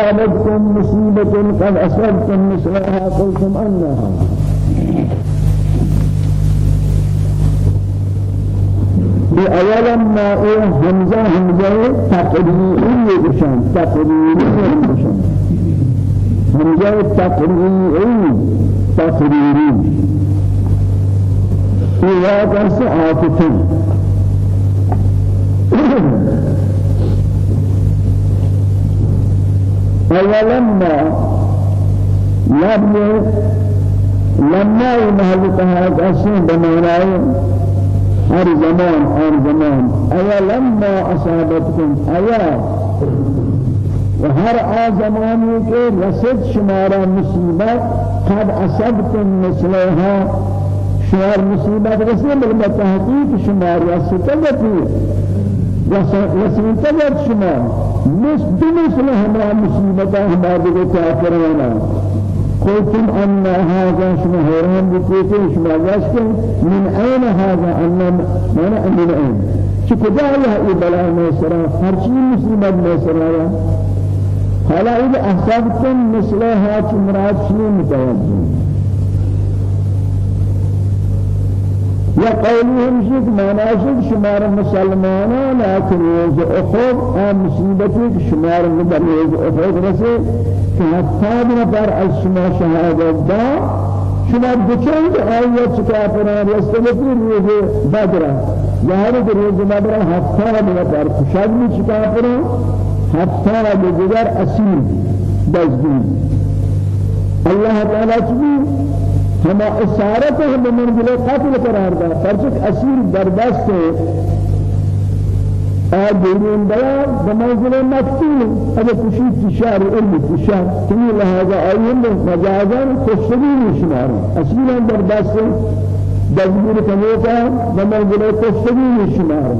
أصابتكم مصيبة قد أصبتم مثلها قلتم أنها. بأولا ما إيه همزة همزة تقريري بشان تقريري بشان. همزة تقريري تقريري إذا كان عاطفي ولما لم لما يمهل تهاج أسين بمعنى هر زمان هر زمان. أيا لما أصابتكم؟ أيا. وهر آ زمانی کے رسد شمارا مصیبت قد أصبتم مثلها. شمار مصیبت رسد بل شمار رسد وسنتظر شما مش بمثل هما مصيبة هما دي كافرين قلتم أن هذا شما هيران بكيتين شما جاشكم من أين هذا؟ أن من من أين شكدا الله إبلا ميسرا هرشي مصيبة ميسرا حالا إذا أحسابتم مثلها مراد شيء متوجه یا قولهم شد مناسب شمار مسلمانان لكن روز اخر آن مصیبتی که شمار در روز اخر رسه که حتی نفر از شما شهادت دا شما بچند آیت کافران رسولتی روز بدر. یعنی در روز بدر حتی نفر. کشد می کافران حتی بجگر اسیر دزدی الله تعالی چی ہما اسارت ہے بمنزل قتل قرار دا فرچک اسیر در دست آدھرین بیا بمنزل مقتول اگر کشید تشار علم تشار تمی لہذا آئین مجازان کشتگی شمار اسیرا در دست دزگیر کنیتا بمنزل کشتگی شمار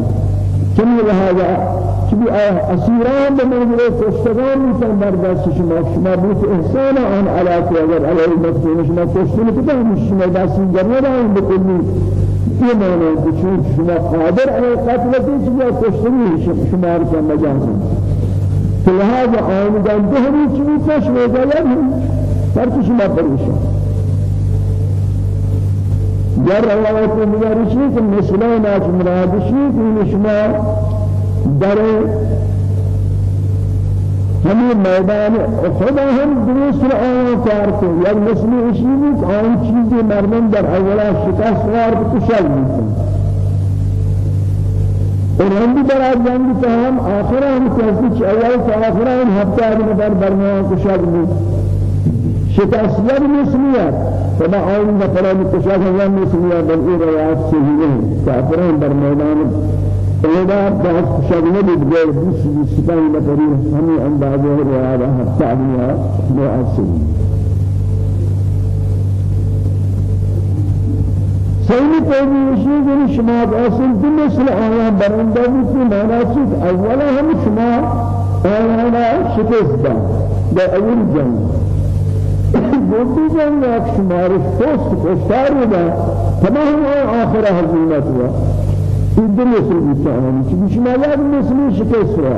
تمی لہذا چبی اسیران بمنزل کشتگان میتن برداشت شما. شما بیت إحسان آن علاقه اگر علیه مفتون شما کشتن کدام شما دستی جرمه داریم بکلی یہ معنی ہے کہ شما قادر علی قتل کی چیز کشتنی شما رو کم مجاز تو لہذا آن جان دہری چیز کش ہو گیا پر شما پریشان؟ جر روایت میں رشی کہ مسلمان اج مراد شی کہ شما در همین میدان خدا هم درست را آن کار کو یک مسئله اشی نیست آن چیزی مردم در اولا شکست وار کشل میکنه. اور ہم بھی برات جانگی کہ ہم آخرہ ہم کہتے ہیں اول سے آخرہ ہم ہفتہ آدمی پر برمیان کشاک بھی شکستیت مسلیت فما آئین نفران کشاک ہم مسلیت بل ای روایت صحیح ہے کافرین بر میدان پیدا بہت شغل بھی غیر بیس بیس سپاہی نفری ہمیں اندازہ رعایہ حتی علیہ معاصر سيد قومي يشيء من شما أصل بمثل آيان برندة مثل مناسك أولا هم شما آيانا شكست ده أول جنة دوسری جنگ یک شمار پست کشتار ده تمام آخر هوا این مثل بیشتر چی شما یاد مثل شکست را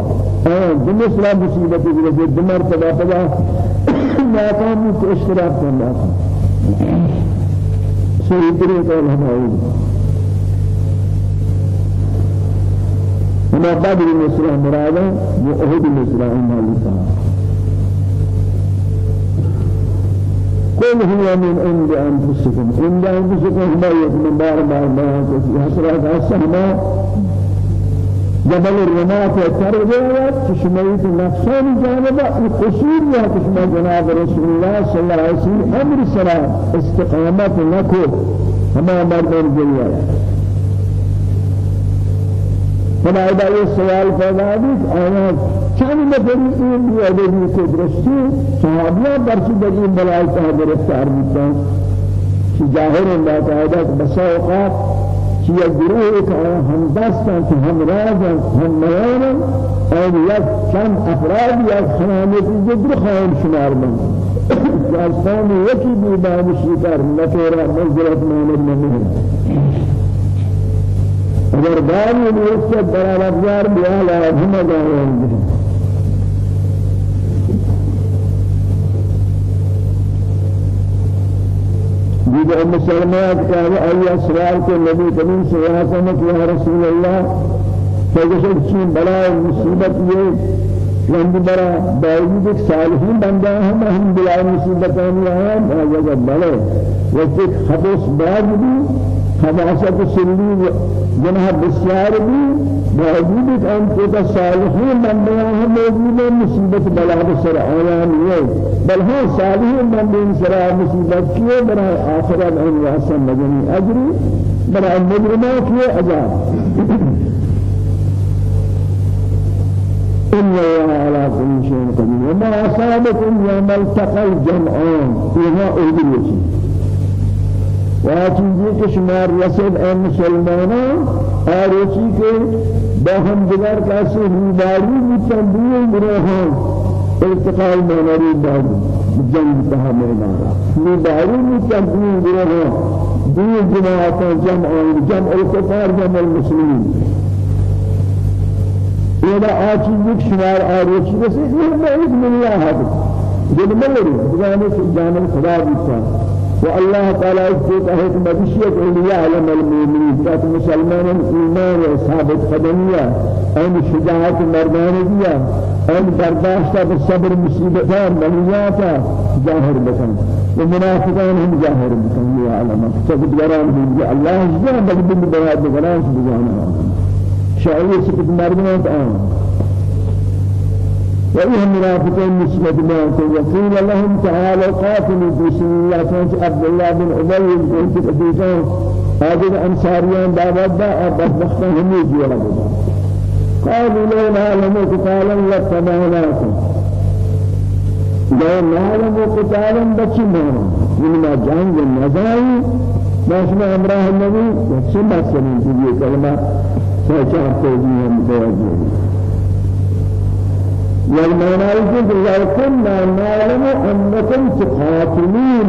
آن دو مثل مصیبت دیگه دو مرتبه پدا ناکامی تو اشتراک کرنا سوی طریقه ہماری ہما بدر مثل مرادا وہ احد مثل مالکا قل هو من عند أنفسكم عند أنفسكم ما يكون بار بار بار حسرات السماء جبل الرماة تربية تشميت نفسان جانبا القصور يا تشمى جناب رسول الله صلى الله عليه وسلم. أمر السلام. استقامت لكو هما مرد الجيال فلا إذا السؤال فلا آيات چند نفری این بیادی کو درستی صحابیان برچی بگی بلای تا گرفتار بیتن. چی ظاهر اللہ تعالی بسا اوقات چی یک گروه که هم دستن که هم راجن هم میانن اور یک چند افراد یک خانه جدر خواهیم شمار از خانه یکی بیبانشی کر نتورا منزلت مانر نمیر اگر دانی نیست برابر بیا لازم داریم. دیگر مسلمان که آیا سوال که نبی کریم صلی الله علیه و آله یا رسول الله فجر چین بلا مصیبت یہ رنگ برا باوجود ایک صالحین بندہ ہم ہم بلا مصیبت آنے آیا بلا جگہ بلے وقت خبوص باوجود حداثت سلی جنہ بسیار بھی ایک ان کو صالحین بندہ ہم موجود مصیبت بلا بسر آیان یہ بل ہاں صالحین بندہ سر مصیبت کیے برا آخرت ان واسم مجنی اجری برا مجرمہ کیے عذاب۔ إن على كل شيء قدير وما أصابكم يوم التقى الجمعان فيها أدريتي وآتيجي كشمار رسد أي مسلمانا آروچی کے باہم دیگر کیسے روباری متنبیل گروہاں التقاء المناری باری جنگ تہا میدانا روباری متنبیل گروہاں دو جماعتاں جمع جمع الكفار جمع المسلمين إذا آتي يك شمار آريش بس إيه ما إذن الله هذا جد ملري بجانب جانب الخدا بيتا والله تعالى يثبت أهل مبشية أولياء علم المؤمنين. ذات مسلمان إيمان وثابت قدمية أن شجاعة مردانية أن برداشت بالصبر مصيبتان ملياتا ظاهر بكم. ومنافقان هم ظاهر بكم يا علم. تجد جرام الله. جل بل بالبيان بجرام بجانا شعري سكت مردمان آن وإيه منافقين ما وقيل لهم تعالوا قاتلوا في سبيل الله. عبد الله بن أبي بن كثيران هذه الأنصاريان دعوات بدبختان هم يجي ولا بد قالوا لو نعلم قتالا لاتبعناكم لو نعلم قتالا بچمانا إنما جنگ النزاعي ما شما أمراه النبي يتسمى سنين في كلمة. سوچا توجيه متوجه والمعنى يقول لو كنا نعلم أنكم تقاتلون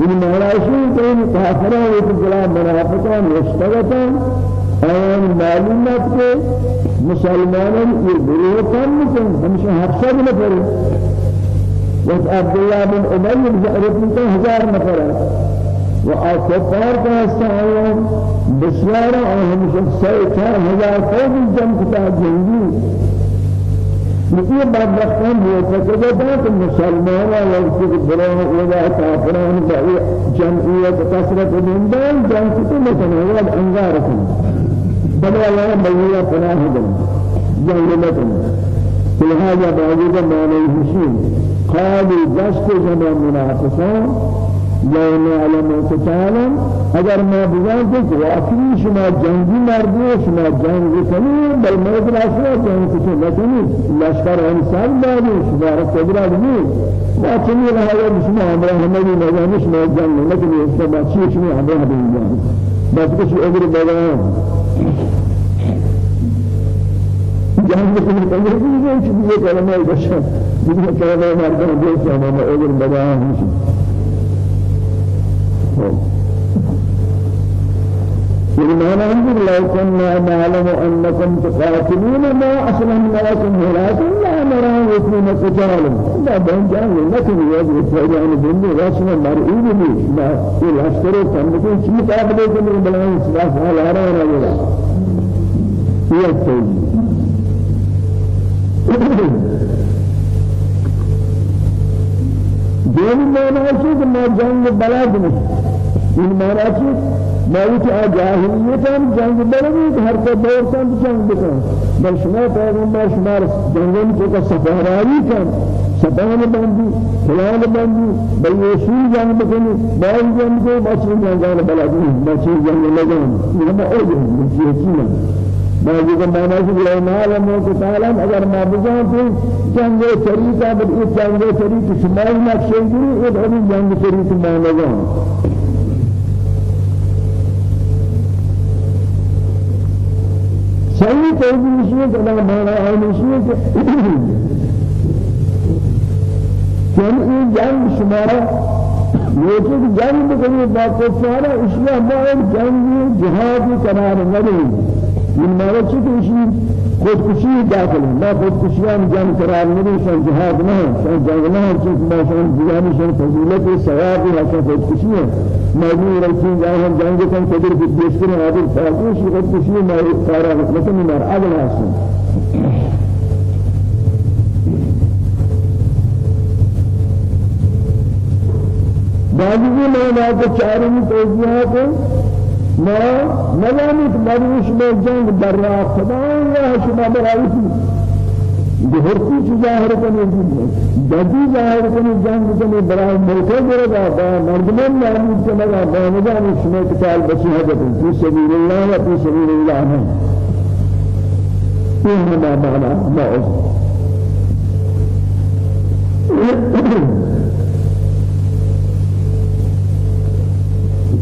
المعنى شيء كون كافرون وتجلا منافقان يشتغلون آن معلومات کے مسلمانوں یہ گروہ کم کن ہمیشہ حفصہ نفر وقت عبداللہ بن عمر رفیقہ ہزار نفر وأكفار كاستعين بسيارة أهم شخصي كان هزار فوق الجنة كتاب جنگي لیکن بعد وقتاً یہ فکر ہے کہ مسلمان وقت کے بلوں ودا کافران کی جمعیت کثرت دندان جنگ کو مثلا وہ انگار کن بل الله بيلا پناہ دن جنگ لكن لهذا بعد ما نهشين قالوا جست جمع منافقان لا نعلم قتالا اگر ما کہ واقعی شما جنگی مردی شما جنگ کنی بل مرد راسنا جنگ کنی لکنی لشکر انسان داری شما را قدرت نی. واقعی لها شما امرا همدی نجانی شما جنگ لکنی اس کا بچی شما همدی جنگ بس کچھ اگر بگان جنگ کنی کنی کنی کنی کلمہ بشر دیگه کلمہ مردان دیگه شما اگر میشه المعنى أنه لو كنا نعلم أنكم تقاتلون ما أسلمناكم ولكن لا نرى يكون قتالا. لا بين جان لكن يجب فيجان بندي رسم مرئي بي ما الأشتر كم شيء قابل من بلان سلاح على رأي رجلا. هي التوجيه دین معنی ہے کہ میں جنگ بلاد میں این معنی ہے موت جاهلیت هم جنگ بلدی هر کو دور کن جنگ بکن بل شما پیغمبر شما جنگل کو کا سفارایی کن. سبان بندی فلان بندی یسوع جنگ بکنی باید جنگ کو بچی جنگ بلدی بچی جنگ لگن یہ ما اوج یقینا بعضی معنی ہے کہ نعلم و تعلم اگر ما بجان تو جنگ طریقہ بل اس جنگ طریقہ شمال نقشے گری ایک ہم جنگ طریقہ ما لگان صحیح توجیہ مشیئے کہ اللہ معنی ہے مشیئے کہ جن جنگ شمارا یہ کہ جنگ بکنی با کفارہ اشیاء ما جنگ جہاد قرار نہ معنی ہے کہ خودکشی داخل ما خودکشیان جان قرار نہیں شان جہاد نہ ہے شان جنگ ہے چیز ما شان دیانی شان فضیلت ثواب ہے شان خودکشی موضوع رسول جان ہم جنگ کن قدر بیشتر حاضر فاقوش خودکشی ما کارا مثلا مر عدل حاصل بعضی میں نے چاروں توجیہ کو ما نزانید مروش میں جنگ در راه خدا یا شما برایتی. بہرتی چیز ظاہر کرنے دی جدی ظاہر کرنے جنگ کرنے برای ملکہ برگا با مردمان نامید کے لگا با نظام شما کتال بچی حضرت فی سبیل اللہ و فی سبیل اللہ ہے یہ ہما معنی ما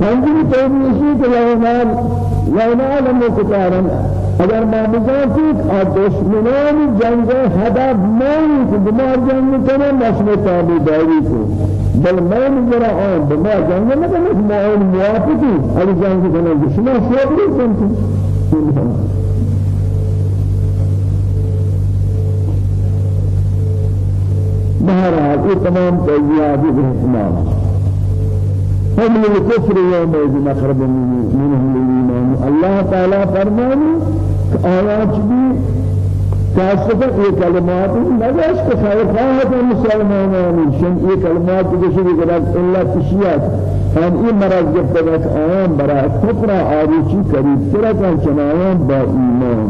پنجمی توبیشی کہ لونال لونال ہم کتارن اگر ما بزانتی کہ دشمنان جنگ هدف نہیں کہ بمار جنگ کرنے مسئلہ تابی داری کو بل میں میرا آن بمار جنگ نہ کرنے ما آن موافقی. اگر جنگ دشمن شوق نہیں کرتے بہرحال یہ تمام توجیہات احتمال هم الكفر يومئذ مخرب منهم الإيمان. الله تعالى فرماني آيات بي كاسفة یہ کلمات نجاش کو خیرخواہت مسلمانان شن یہ کلمات جسے قرآن اللہ تشیات ہم یہ مرض جب تک آیان برا کفر آروچی قریب ترکن چنایان با ایمان.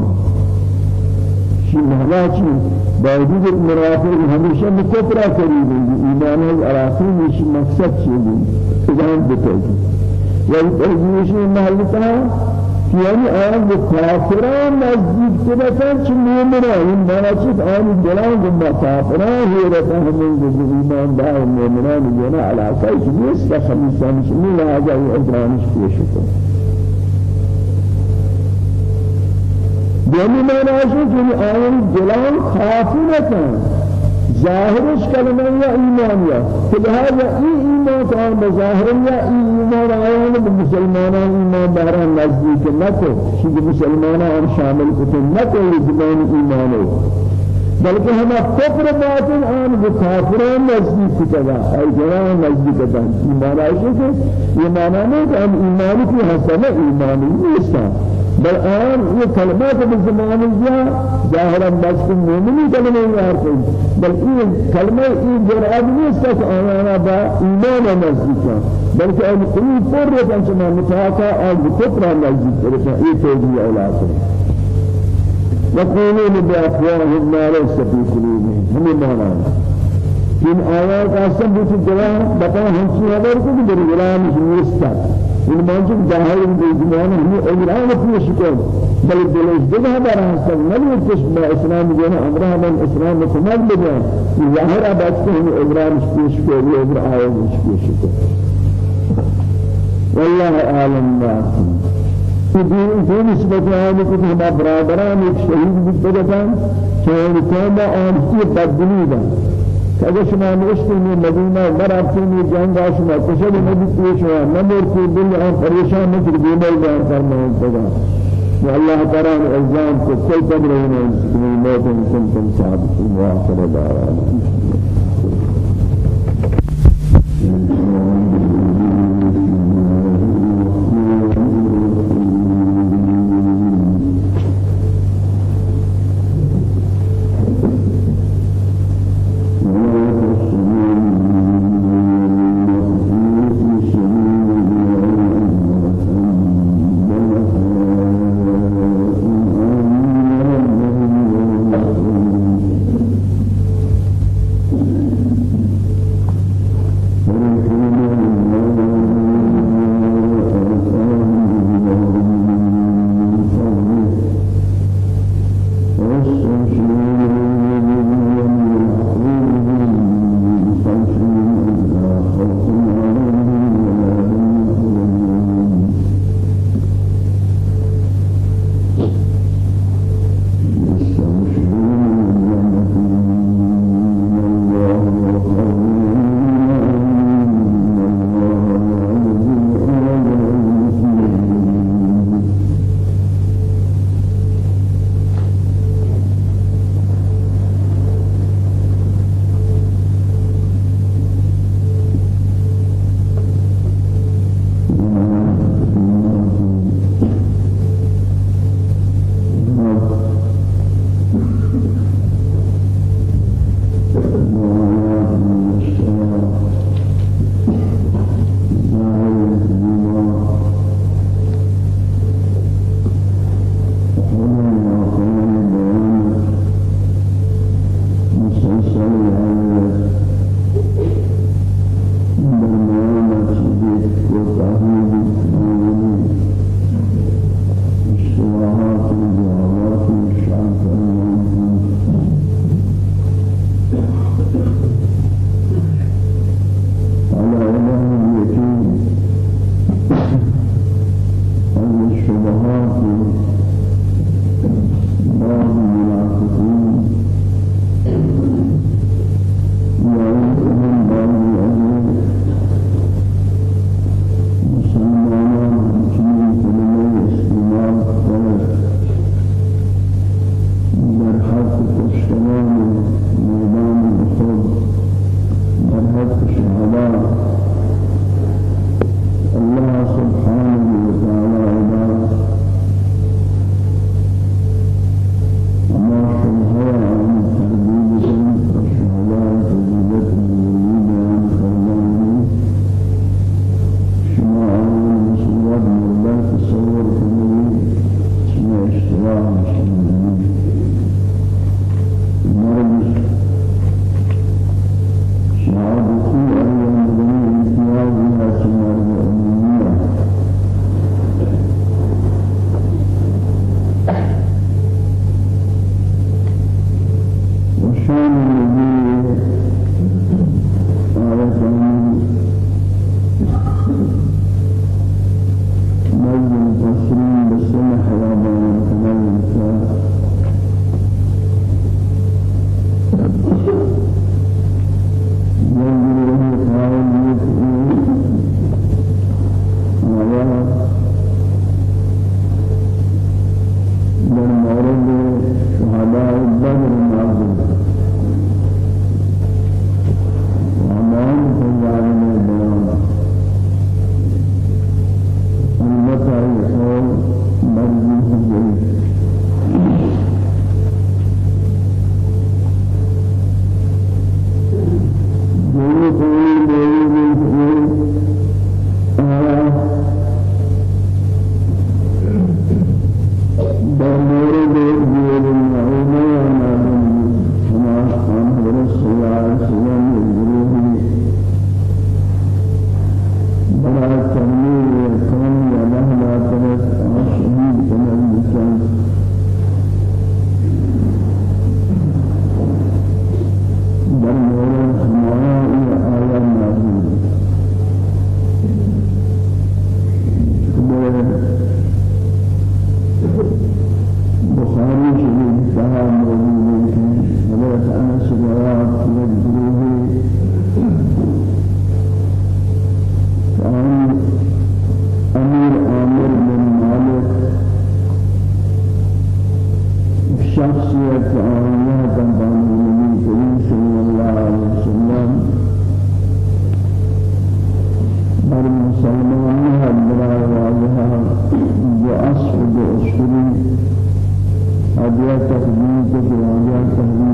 شی مهلاچی باوجود منافق همیشه مکفر قریب ایمان از عراقی میشی مقصد چیزی اذن بتوجه. تجيش محلتها يعني آن كافران نزدیک تبتن چه مومنان. این مناسب آن دلان گم کافران هیرتن همین گذر ایمان دار مومنان جنا علاقه نیست خمیسان شمی لحاظه ادرانش پیش کن دومی معنی که آن دلان نکن. ظاهرش کلمه یا ایمان یا. فلهذا ای ایمان کان بظاهر یا ای ایمان آیان مسلمانان ایمان باران نزدیک نکو شید مسلمانان شامل کتن نکو زبان ایمانه. بلکہ ہم کفر باطن آن بکافران نزدیک کتا ای جوان نزدیک کتا ایمان آئیشے کہ معنی نہیں کہ ہم ایمانی کی حسنہ ایمانی نیستا بل آن یہ کلمات بزمان جا ظاہرا بس مومنی کلمہ یار کوئی بل یہ کلمہ یہ جرأت نہیں سک آنا با ایمان نزدیک بلکہ آن قلوب پر رکن چنا متاقا اور بکفر نزدیک رکن یہ توجیہ أولاد ہے يقولون بأفواههم ما ليس في قلوبهم هم معنى إن آيات أصلا بيت الجواب بقى هم شيء هذا يقول بالجلال مش مستقبل این موجود ظاهر بیزمان همی اجرام پیش کن بل دلش جگہ بر حسن نبی کش با اسلام جن امرہ من اسلام کمال بجا ظاهر ہمی اجرام پیش کو یہ اجر آیت پیش کو والله اعلم ما دین دین نسبت آن کو ہم برادران ایک شہید بدتان کہ ان کو آن کی تبدیلی دا اگر شما نوشتین مدینه برابطین جنگ شما کشل نبی پیش و نمورتی دل آن پریشان نکر بیمال بیان فرمائن خدا. و اللہ تعالی الزام کو کوئی قدر ہی نہیں موت کنتم صادقین واخر دعوانا آدیا تسبیح کے آدیا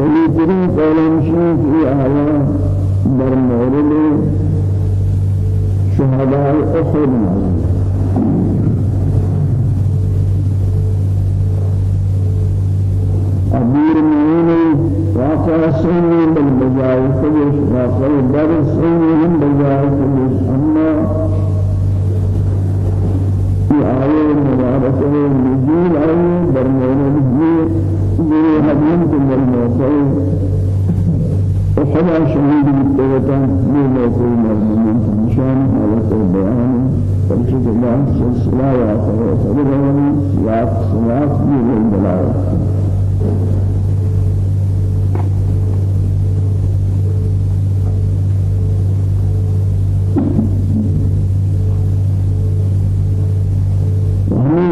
سيدنا قولم شيخ آية در مورد شهداء أحد أبير مؤمن واقع سنين بالبجاي فلس واقع در من بالبجاي فلس أما في آية مباركة نزول آية در مورد بهديهم بالموسعين وحنا شهيد بالتوتان بالموسعين المؤمنين مشان هذا البيان. فالشد الله سلسلة وعطوة صبرهم وعطوة من البلاء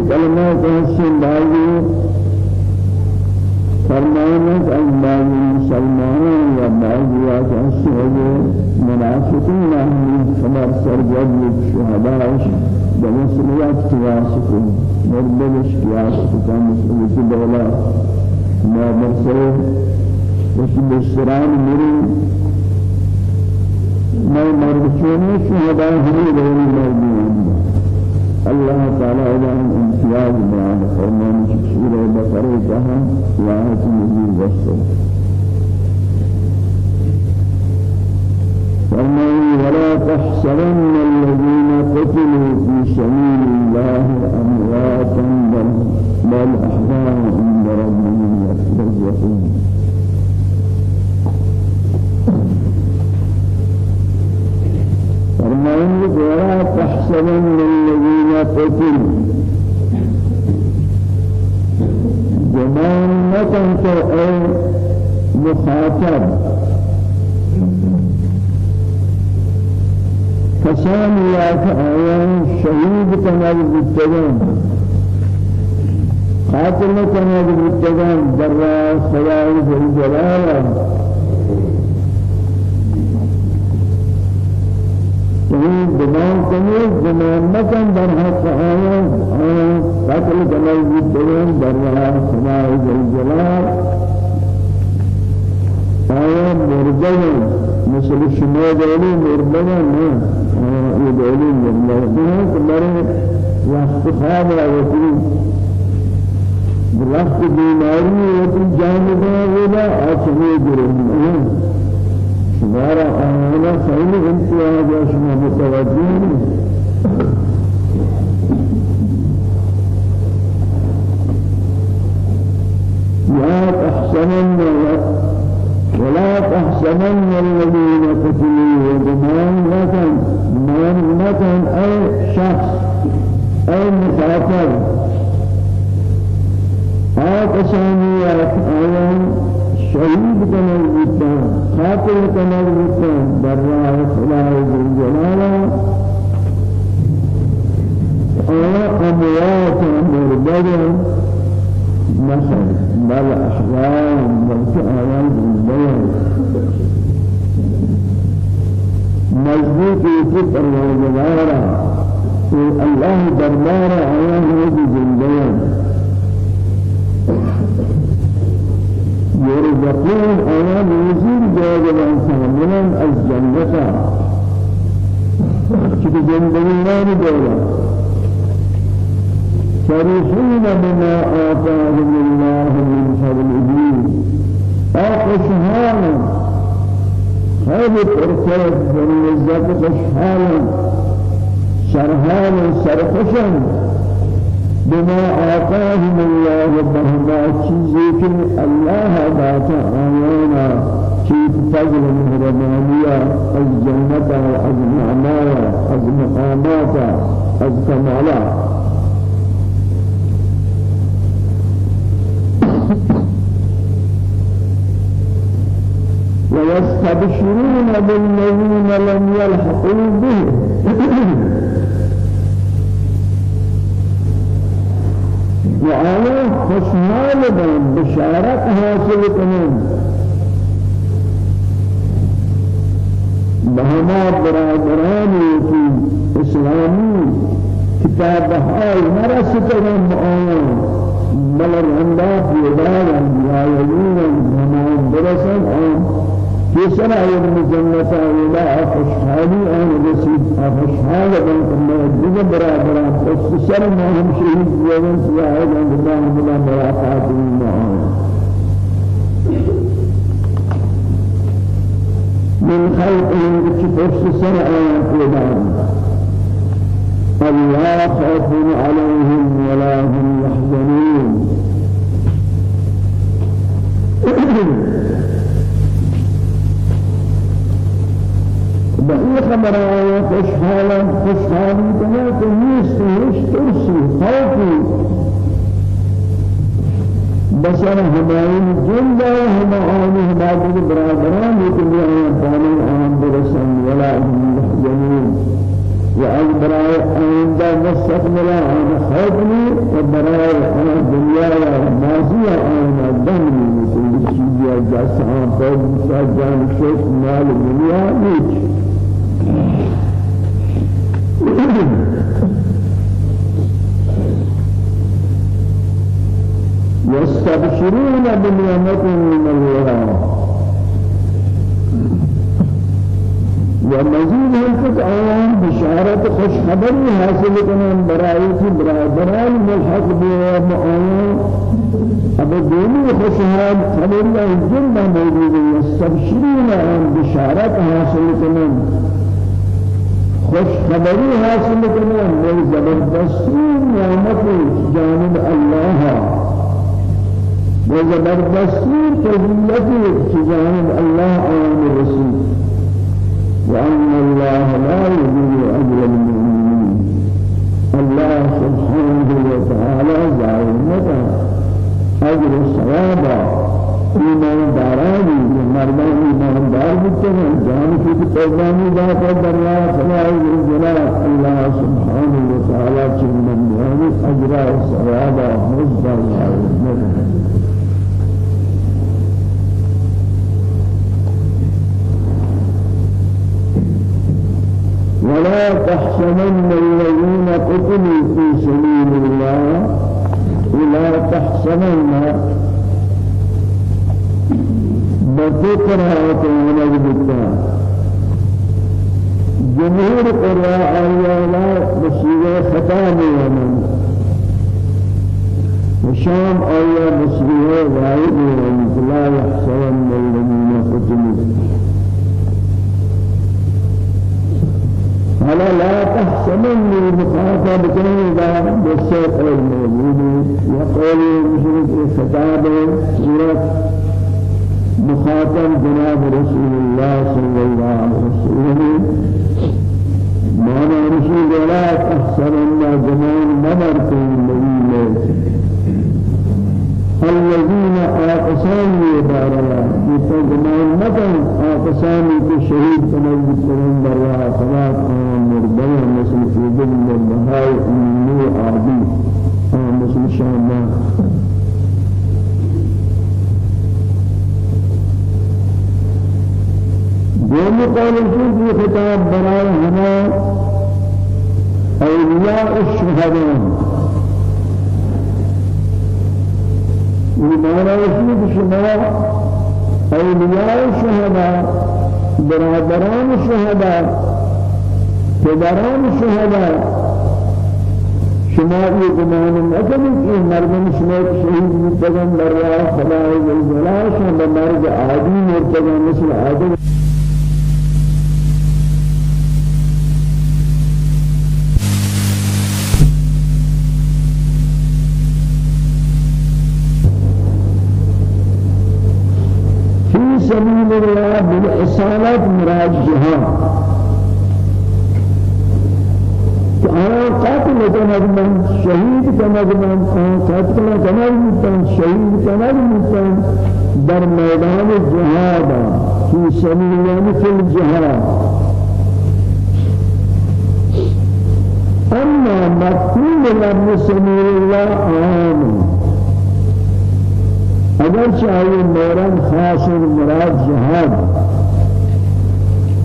کلمات حسن باغی فرمائنس از بعض مسلمانان و بعضی از اصحاب منافقین اهلی خبر سرگرد یک شهداش به مسئولیت قیاس کن مردمش قیاس کن مسئولیت دولت ما برسه وشی بسران غير میں الله تعالى شہداء امتياز دوری مردی بطريقها لا تنزل وصفه فرمي ولا تحسبن الذين قتلوا في سبيل الله أمواتا بل بل أحياء عند ربهم يرزقون. فرمي ولا تحسبن الذين قتلوا من نتنسى أي مخاطب فسام الله آيان شهيد كمال بالتجان خاتم كمال بالتجان درا خلال ذي جلاله شهيد بمان كمال بمان مكان در حق آيان آيان قتل كمال جدين در رها سماع الجلال آيان مردين مثل شما دولي مردين ما آيان دولي مردين كمال وقت خواب آياتي وقت بیماری ہوتی جانب ولا آسمی گرہم شمارا آنا خیلی امتیاز شما متوجہ لا تحسبن ولا تحسبن الذين قتلوا جماعة مؤمنة أي شخص أي مسافر. آتشانی آیان شهید کنر بیتن قاتل کنر بیتن در راه خشهانا شرهانا سرخشانا بما آتاهم الله بهما چیزی که الله داتا آیانا چیز فضل مهربانیہ از جنت از نعمایا از مقامات از کمالا من خلقهم كتفس سر آيات الله خوف عليهم ولا هم يحزنون بقي خبر آية خوشحالا خوشحالی کنا تو نیست هیچ ترسی خوفی بسر همائن جند همائن همائن برادران یہ پانی آن برسن ولا هم يحزنون وأن براء آئندہ مستقبل آن خوفني وبراء آن دنيا ماضية آن دمني كل شيء جالس آن فوق جان شيخ مال الدنيا نيش يستبشرون بنعمة من الله ومزيد هلفت آيان بشارة خوش خبري حاصل کنن برای کی برادران ملحق بیا آيان اب دونی خوشحال خبر جنب موجود يستبشرون آن بشارة حاصل کنن خوش خبری حاصل کنن من زبردستی جانب الله. و زبردستی فضیلت جانب الله آن رسول وأن الله لا يضيع أجر المؤمنين. الله سبحانه وتعالى زعيمته أجر الصواب. ایمان دارانی مردان ایمان دار بودن جان کی قربانی ذات دریا سمائی جلال الله سبحانه وتعالى چند من أجر ثواب مصدر ولا تحسبن الذين قتلوا في سبيل الله ولا تحسبن بفكرة ونجدك جمهور قراء الله بصيغة خطاب ومن وشام آية بصيغة غائب ومن لا يحسبن الذين قتلوا. فلا لا تحسبن المخاطب كذا بالسوق الموجود يقول مشرك خطاب سورة مخاطب جناب رسول الله صلى الله عليه وسلم. ما رسول لا تحسبن جمال مدرك النبي الذين آقسامي بارلا يتجمعون مدن آقسامي كشهيد كمجد كرم برلا صلاة آمان مردنا مثل في دل النهاية أمني عادي آمان مثل شامنا دوم قول في خطاب برای هما أولياء الشهداء. ایمان رسید شما اولیاء شهدا برادران شهدا پدران شهدا شما یہ گمان نکنید کہ مردم شما شہید متگن در راه خدای جلال شما مرد عادی مثل آدم سبيل الله بالإصالة مراد جهاد أنا قاتل كما من شهيد كما من قاتل كما من شهيد كما من در ميدان الجهاد في سبيل الله في الجهاد. أما مفهوم لفظ سبيل الله عام اگر چاہیے مورن خاص مراد جهاد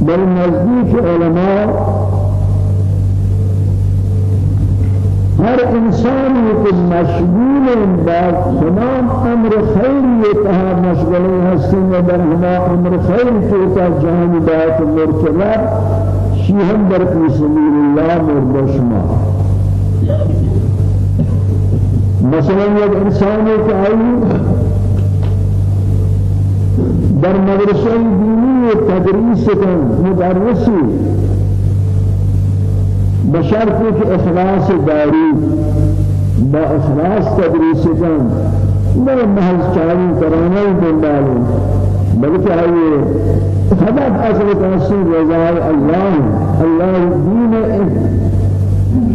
بل نزدیک علماء ہر انسان کو مشغول با تمام أمر خیر یہ کہا مشغول ہستیں در ہما أمر خیر کے تا جانبات مرتبہ شیہم در سبیل اللہ مردشما مثلا یک انسان کو آئی در مدرسه دینی تدریس کن مدرسی. بشرطی که اخلاص داری با اخلاص تدریس کن. نه محض چاری کرانے دنبالو بلکہ آئیے هدف اصل تحصیل رضای اللہ اللہ دین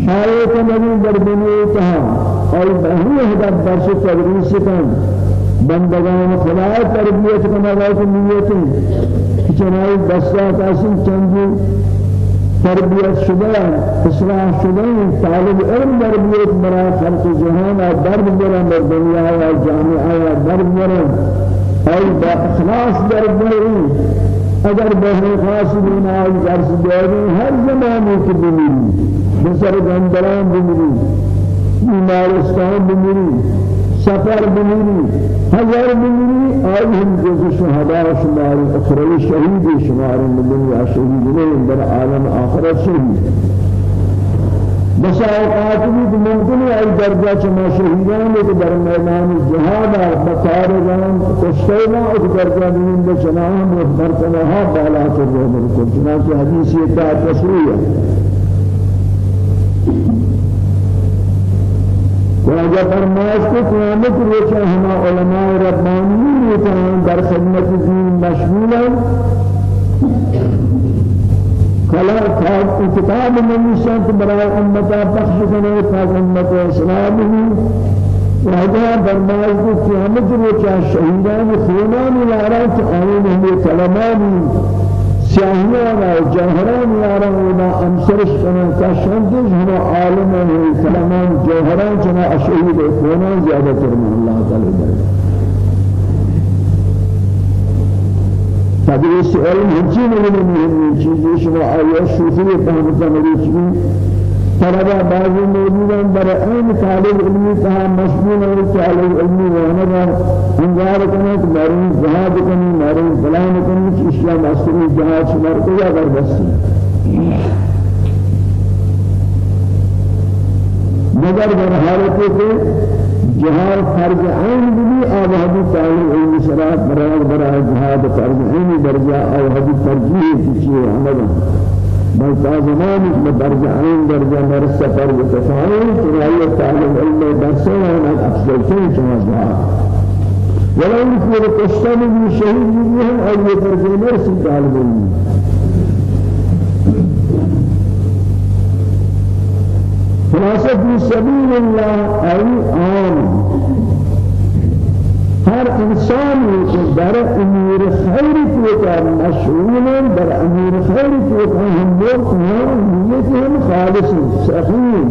شایع کنگی در دنیا تہا اور بہنی هدف درس تدریس کن. بندگان خدا تربیت کرنا ہے نیت چنائی دستات اصل چنجی تربیت شدہ اصلاح شدہ طالب علم تربیت برا خلق جہان اور درد برن در دنیا و جامعہ و درد برن اور با اخلاص درد برن اگر بہر خاص بنا درس دے ہر زمانے کی بمیری بسر گندران بمیری بیمارستان بمیری سفر بمینی هزار بمینی آئی هم جز شهداء شمار اخروی شهید شمار دنیا شهید نہیں در عالم آخرت شهید. بس اوقات بھی ممکن ہے ای درجہ چما شہیدان کے در میدان جہاد بطار جان کشتینا اس درجہ بھی بچنا ہم مرتبہ بالا تو بالکل چنانچہ حدیث یہ تصریح ہے وجہ فرمائش کو قیامت روچہ ہما علماء ربانی ہوتا ہیں در خدمت دین مشغول ہیں کلا کتاب منشان برای امتا بخش کنے تاک امت اسلام ہی وجہ فرمائش کو قیامت روچہ شہیدان خونان لارا تو آئین ہمیں کلمانی سیاهیان و جوهران یاران ونا امسرش کنن کشندش هم عالم و کلمان جوهران چنا اشهید کنن زیادہ تر من الله تعالی در تدریس علم هیچی نمیدونی چیزی شما آیا شوخی فهمتا مریچی طلبا بعضی موجودان برای این طالب علمی کہا مشغول ہے طالب علمی ہونے کا انگار کرنے کہ مارین جہاد کرنے مارین فلان کرنے کہ اسلام اصلی جہاد شمار کو یا بردستی مگر در حالت کہ جهاد فرض عين بھی آبادی طالب علم شراب برای برای جهاد فرض عين درجہ آبادی ترجیح کیجیے عمل بل تا زمان درجہ عين درجہ مرس فرض تفاعل ترای طالب علم درسه و افضل شيء كما جهاد ولو يكون قشتان من شهيد منهم أو يترجم مرس طالب علم۔ خلاصة في سبيل الله أي عام۔ هر انسان در امور خیر توکا مشغول در امور خیر توکا هم لوگ نیت هم خالص صحیح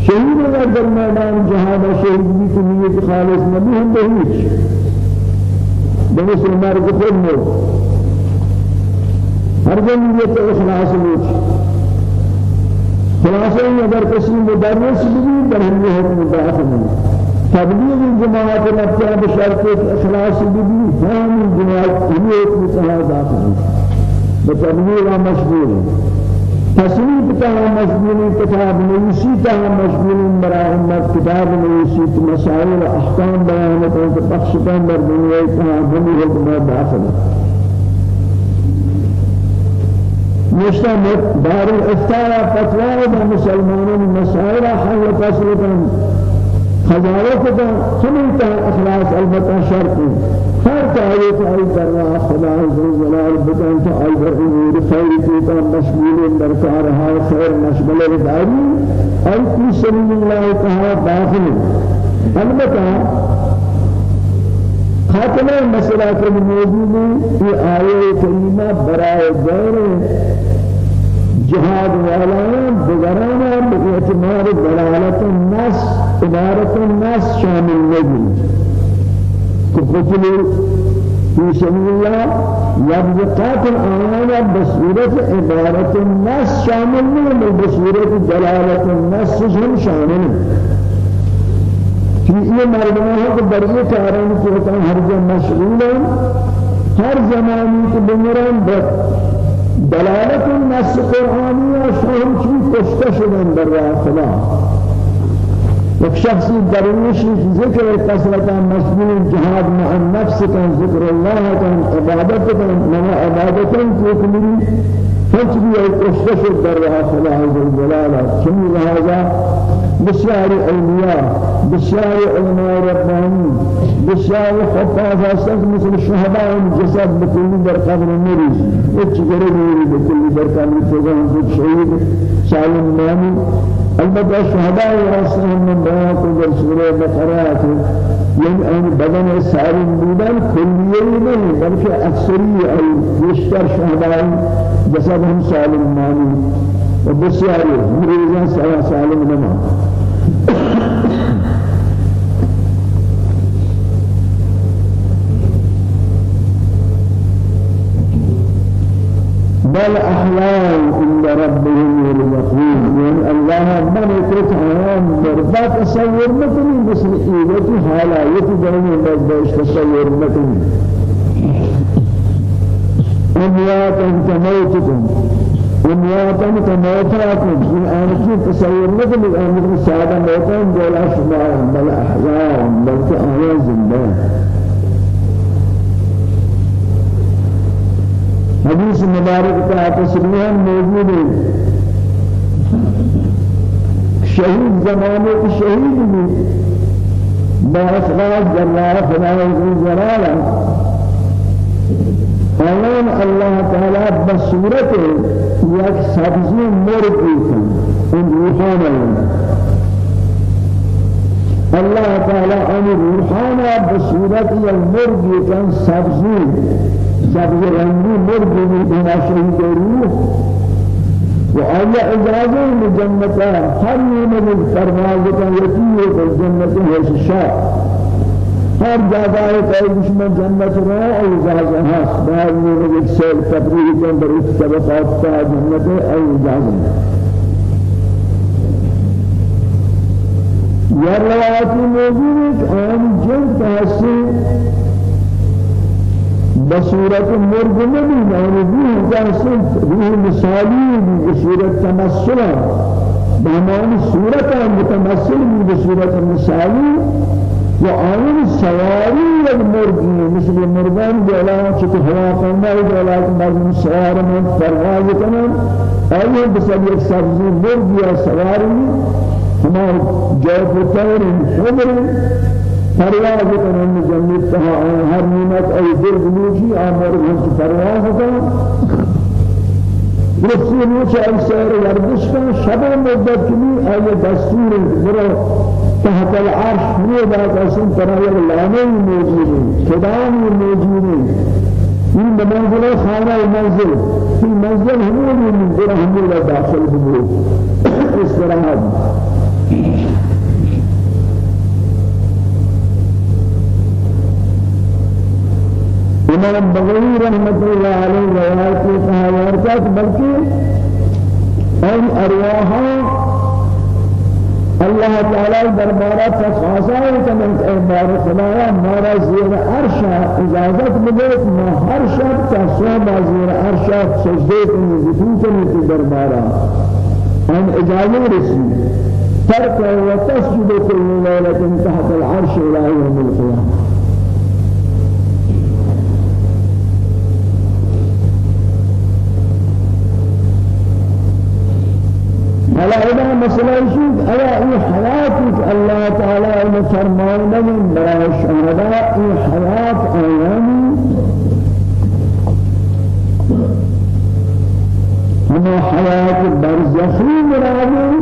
شهید اگر در میدان جهاد شهید بھی تو نیت خالص نبی هم به هیچ. بمثل مرگ خود مرد هر جن نیت اخلاص نیت خلاصہ اگر کسی مدرس بھی در ہم حکم داخل تبلیغ جماعت نفسہ بشرط اخلاص بھی ہم جماعت ہم حکم سہا داخل بتبلیغ مشغول. تصنیف تها مشغول کتاب نویسی تها مشغول برای امت کتاب نویسی مسائل احکام بیان کرتے بخش کن در دنیا تها ہم حکم داخل. مجتمع دار الافتاء فتوى مسلمانوں مسائل حل فصل خزارت کن سمیتا اخلاص البتہ شرط ہر تعریف ای کرنا خدا وجل بکن تو ای در امور خیر کی تا مشغول درکار ہے خیر مشغول داری ای فی سبیل اللہ تعالی داخل البتہ خاتمہ مسئلہ کے موجود ہے۔ یہ آیے کریمہ برائے غیر جهاد والایان بگرانا باعتبار دلالت الناس عبارت الناس شامل نبی كفتل في سبيل الله. يبقات الآيان بصورة عبارة الناس شامل نبي بصورة دلالة الناس شامل. في یہ مردموں کو بڑی کاران کو ہوتا ہر جگہ مشغول ہیں ہر زمانے کے بمران دلالت النص قرآنی شهم چی کشته شدن در راه یک شخصی درونشی ذکر کسرت مشغول جهاد مع النفس کن ذکر الله کن عبادت کن نما عبادت کن که هیچ بھی کشته شد در راه خدا عز وجل چنین لہذا اولیاء بسیار علماء ربانی بسیار حفاظ هستند مثل شهداء جسد بكل در قبر مریض هیچ گره بكل در قبر تزان شهید سالم مانی البته شهداء هستند من کو در سوره بقره یعنی این بدن سالم بودن کلیه نہیں بلکہ اکثری ای بیشتر شهداء جسد هم سالم مانی. و بسیاری مریضان سالم نمان بل أحياء عند ربهم يرزقون يعني الله من كتعان بربا تصور مكني مثل إيوتي حالات جنين بس تصور مكني أموات كموتكم أموات كموتاكم إن أنت تصور مكني أنت سادة موتان جولا شمار بل أحياء بل كأهل زندان حدیث مبارک کا تصریح موجود ہے شہید زمانے کے شہید بھی۔ بأخراج جلال خدا جلالا قالان الله تعالى بصورت یک سبزی مرد بیتن ان روحان الله تعالى ان روحان بصورت یک مرد بیتن سبزی۔ سبز رنگی مرد بنا شهید روح و آیا اجازه من جنتا هر من هش شاء. فرماز یتی ہے کہ جنت شاء. ہر جگہ ہے کہ دشمن جنت ہے اجازت ہے بعد میں ایک سیل تفریح کے اندر اس سبقات کا جنت اجازت یا روایت موجود ہے آن جن تحسی بصورت مرد نبی یعنی روح تحسی روح مثالی بصورت تمثلہ بہمان صورت متمثل بصورت مثالی وآن سواری المرغی مثل مرغان جلا چک ہوا کندا جلا مرغ سوار میں پرواز کنن آئیے بسل ایک سبزی مرغ یا سواری؟ ہمار جائے پتر حمر پرواز کنن جنت تہا ہر نعمت ای دل بلوچی آمر ہم پرواز کنن رسول الله سير ورزش كان شب مدة كمي أي دستور برو تحت العرش هو ذاك اسم تراير لامي موجودين كدام موجودين في منزل خانة المنزل في منزل من درهم الله داخل بموت استراحة امام بغوی رحمت اللہ علیہ روایت کے کہا بلکہ ان ارواحوں الله تعالى دربارا تخاصا كمن بار خدايا مارا زیر عرش اجازت مدت ما هر شب تصواب زیر عرش کنی تو دربارا ان اجازه رسی ترك وتسجد كل ليلة تحت العرش إلى يوم القيامة على هذا مسألة شيء على أي حياتك الله تعالى فرمان من برای شهداء أي حياة أيامي هما حياة برزخي مرادي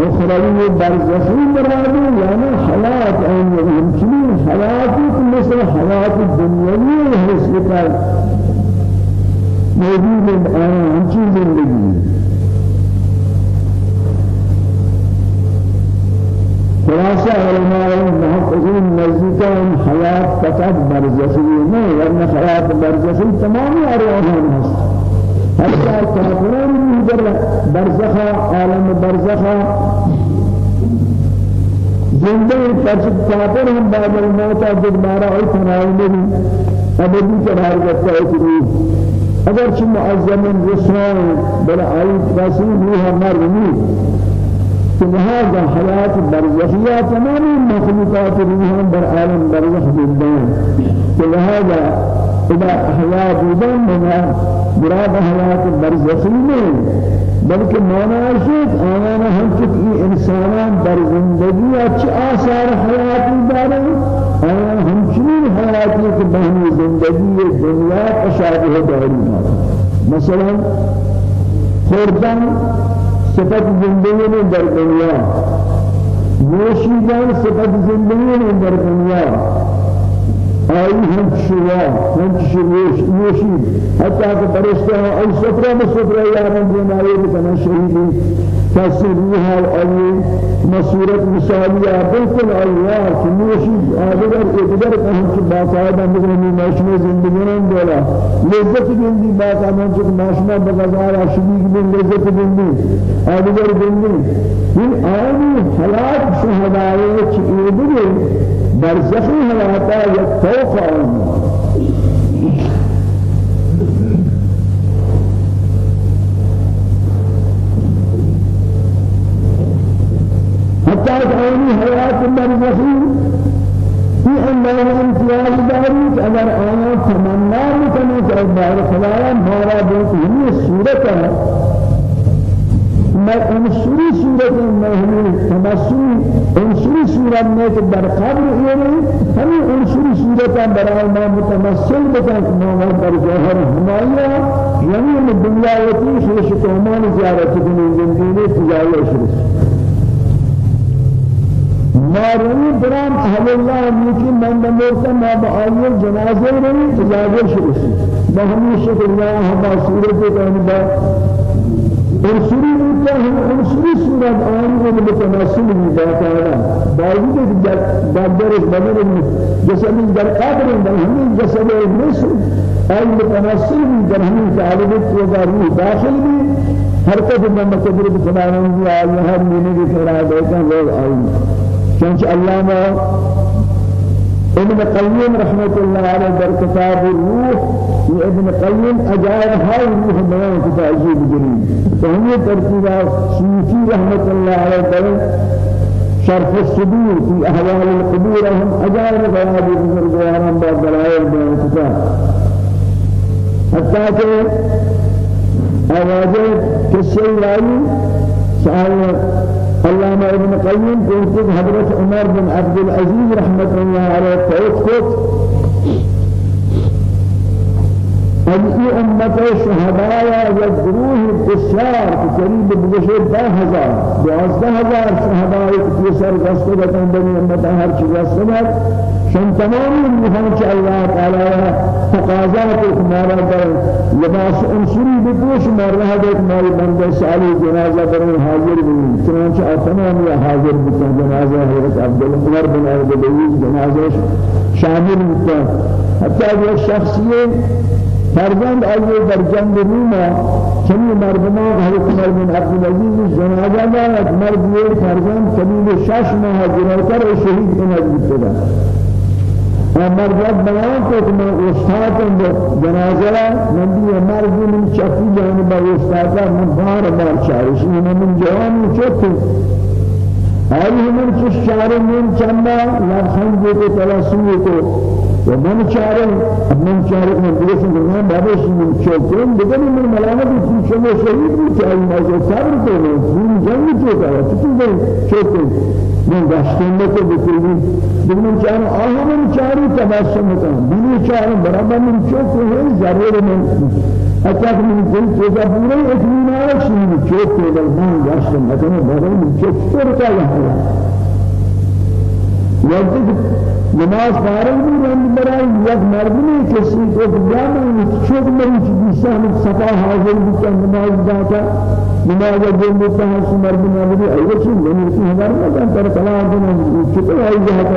أخروي برزخي مرادي يعني حياة أيامي يمكن حياتك مثل حياة الدنيا حسبك موجود الآن همچی زندگی خلاصہ علماء محققین نزدیکان حیات فقط برزخی نہیں ورنہ حیات برزخی تمامی ارواحان هست حتی کافران بھی برزخا عالم برزخا زندہ پرچک کافر ہم بعد الموت دوبارہ اور تنائی نہیں۔ ابدی قرار کرتا ہے اگر چه معظم رسول بل آیت رسول روح مرمی کہ لہذا حیات برزخیہ تمام مخلوقات روح بر عالم برزخ بالدان کہ لہذا اذا حیات بدن مراد حیات برزخی نہیں بلکہ مانا ہے آنا ہم چکی انسانان در زندگی اچھی آثار حیاتی دارے آنا ہم چنین حیاتی کہ بہنی زندگی دنیا تشابہ داری مثلا خوردن صفت زندگی میں در دنیا. نوشیدن صفت زندگی میں در دنیا. آئی ہم شوا ہم شویش نوشی حتی کہ برشتہ آئی سفرہ میں سفرہ یارن دین آئے بکنا شہیدی کسی روح آئی مسورت مثالیہ بالکل نوشی آدھگر ادھگر کہاں چھ باقاعدہ مگرمی ماشمہ زندگیان دولا لذت گندی باقاعدہ چھ ماشمہ بغزارہ شبیق بن لذت گندی آدھگر گندی یہ آئی حالات شہدائے چھ ادھگر برزخی حیاتا یک فوق آنی حتى آنی حیات برزخی في أنه امتياز داري أگر آیا تمنا بکنی کہ بار خدایا مارا ہی صورت ما انشری صورت مهمی تمسوی انشری صورت میں کہ در قبر یہ ہمیں انشری صورت برای ما متمثل بکن ما در جوہر ہمایا یعنی دنیا وتی شیش تومان زیارت کنی زندگی شرس مارنی برام اہل اللہ نیکی من بمورتا ما بآئی جنازے رہی تجاری شرس بہمی شکر اللہ ہما صورت کنی با انصری ہوتا ہے انصری صورت آن کو متناسل بھی باتا ہے باوجود در در بدن جسد در قبر در همین جسد مصر آن متناسل بھی در همین تعلق و روح داخل بھی حرکت میں مقدر بسلام بھی آئی ہر مہینے کی فرا دیتا لوگ آئی چونچہ علامہ ابن قيم رحمة الله عليه در كتاب الروح ابن قيم أجار هاي الروح بيان كتاب عجيب جريد فهم ترتيب سيوطي رحمة الله عليه در شرف الصدور في أهوال القبور هم أجار بيان بزرگواران با دلائل بيان كتاب حتى کہ آوازیں قصے لائی صاحب علامہ ابن قیم قلت حضرت عمر بن عبد العزيز رحمة الله عليه. توقف أن أمة الشهداء والجروح بسيار قريب بجشر ده هزار. دوازده هزار شهداء في سر قصة بني أمة هر شيء شن تمام المهم کہ اللہ تعالی تقاضا کو ہمارا در لباس انصری بپوش مر رہا ہے ہماری بندے سالی جنازہ پر حاضر بھی چنانچہ تمام یہ حاضر بھی جنازہ حضرت عبد العمر بن عبد العزيز جنازہ شامل ہوتا حتی وہ شخصیت فرزند آیه در جنگ روما چنین مردمان حضرت عمر بن عبد العزيز جنازه دارد مرد یہ فرزند کبیل شش ماه جنازه شهید کنند مرد بیان کو کہ میں استاد جنازہ نبی مرد من چفی جانب استاد من بار بار چارش من جوان چوت آئی من چش چار من چندا لفظ کو تلاسمی کو ومن چاره من چاره من دیگه سنگم بابش من چوکم دیگه من ملامت چی شما شهید که این موضوع صبر کنه این جنگ چوکا و چی چیزی چوکم من داشتم که بکنیم دیگه من چاره آها من چاره تبسم کنم دیگه چاره برابر من چوکم ہے ضرور من حتی که من دل چوکا پورا اطمینان شدیم چوک که من داشتم نکنه برای من چوک پر تا یه یادی نماز فارغ بھی رند برای یک مردمی کسی کو جامع چوک میں جسم صفا حاضر بھی کہ نماز داتا نماز جن دیتا ہے سمر بن ابي أيوه شيء من في هذا ما ترى كلام بنا كتب اي جهه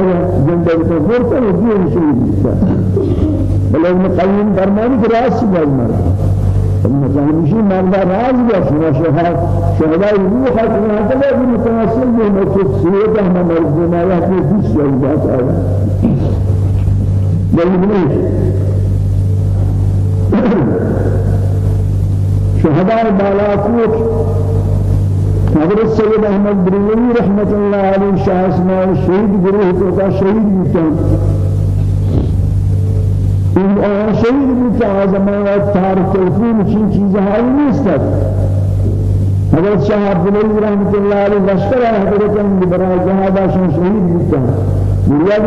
جن دیتا غور راست باز مرد راز باش ما شهاد شهداء روح حتى هذا المتواصل به مكتوب سيرة هم مرد ما يحكي في الشهادات هذا بل شهداء بالاكوت حضرت سيد احمد بریلوی رحمت الله علیه شاه اسماعیل شهید گروه تو شهید بودن این آن شهید بود که آزمایت تار تلفون چین چیزهایی نیستد. حضرت شاه عبدالله رحمت الله علیه لشکر حضرت آن برای جهادشون شهید بودن میگه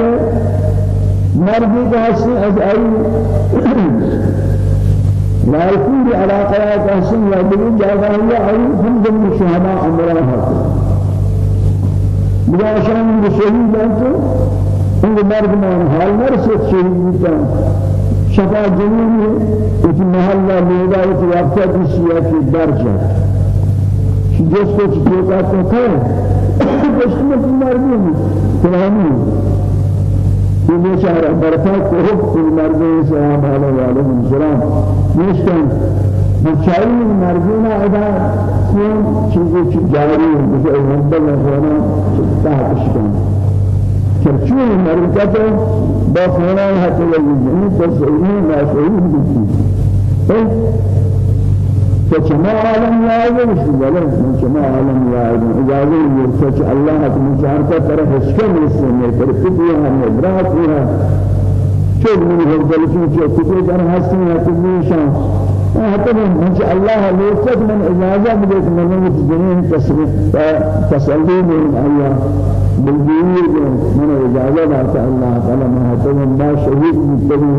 مردی که هستی از ای لایکوری علاقه هستی یا بگیم جاگاهی ای هم جمع شهدا امران هست میگه شان شهید تو این مردمان حال نرسد شهید بودن شفا جنونی اتی محلہ لیدہ اتی وقتا کسی اتی درجہ جس کو چیتا تو جس میں مردوں تمامی یہ بیچارہ برکات کو حق سے ہم علیہ السلام نشتن. بچائی مردوں ادا کون چیزیں جاری ہیں جیسے احمد اللہ ہونا تحت شکن. چرچون مرکت با فلان حتی یزیدنی تصویری ناشعی بیتی فكما عالم يعلم ولا كما عالم يعلم إجازة يرسل الله من شهرك ترى حسكم السنة تركتها من إدراكها شو من هذا الشيء شو كتير كان حسن يا تبيشان حتى من شاء الله ليست من إجازة بدك من الجنين تسليم من الله. بالجيد من إجازة لا الله تعالى ما حتى ما شهيد مستوي